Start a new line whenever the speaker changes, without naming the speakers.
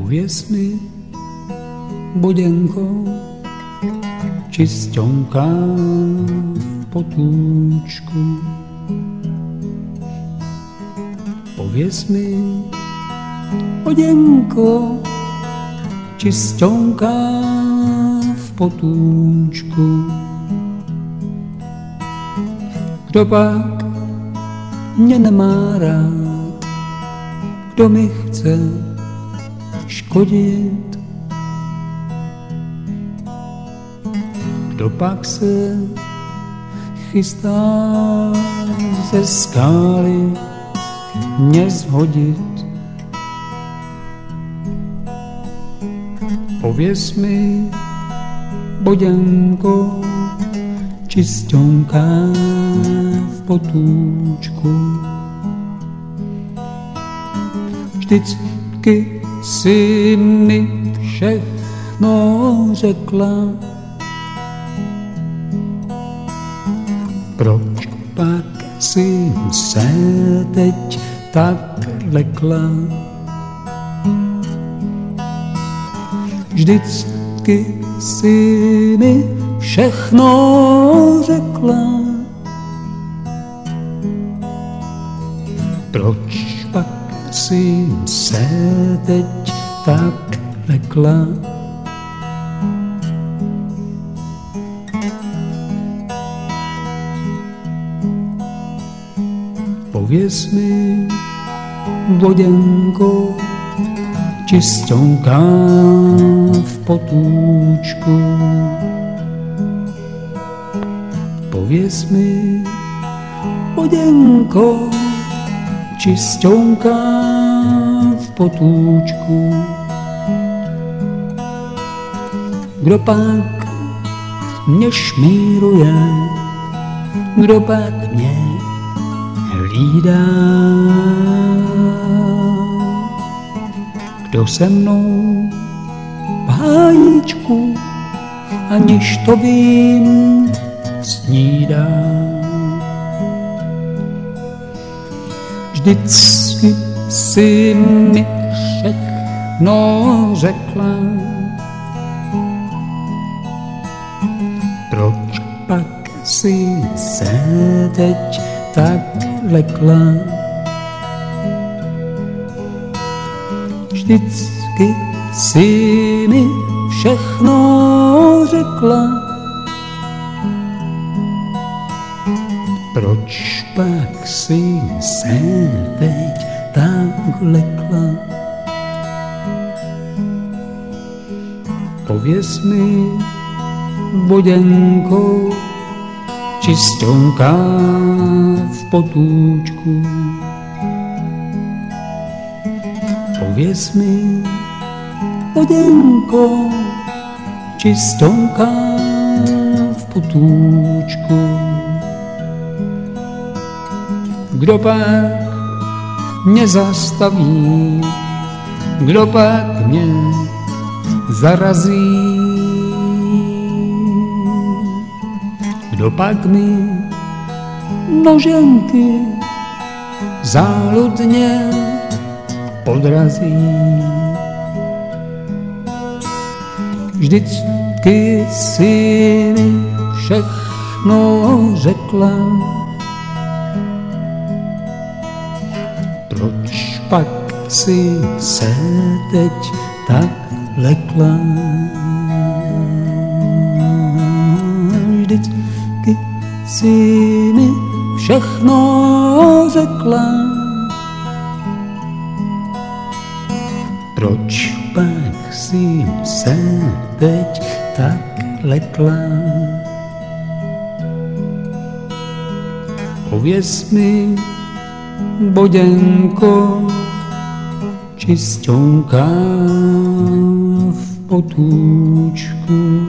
Pověz mi, Boděnko, čistonka v potůčku. Pověz mi, Boděnko, čistonka v potůčku. Kdo pak mě nemá rád, kdo mi chce škodit. Kdo pak se chystá ze skály mě zhodit. Pověz mi, Boděnko, čistonka v potůčku. Vždycky si mi všechno řekla. Proč pak si se teď tak lekla? Vždycky si mi všechno řekla. Proč si se teď tak lekla? Pověz mi, voděnko, čistonka v potůčku. Pověz mi, voděnko, čistonka v potůčku. Kdo pak mě šmíruje, kdo pak mě hlídá, kdo se mnou v hájíčku, aniž to vím, snídá. Vždycky si mi všechno řekla, proč pak si se teď tak lekla? vždycky si mi všechno řekla. Proč pak si se teď tak lekla? Pověz mi, Boděnko, čistonka v potůčku, Pověz mi, oděnko, čistonka v potůčku. Kdo pak mě zastaví, kdo pak mě zarazí, kdo pak mi noženky záludně podrazí. Vždycky si mi všechno řekla, proč pak si se teď tak lekla. Vždycky si mi všechno řekla, Proč pak si se teď tak lekla? Pověz mi, Boděnko, čistonka v potůčku.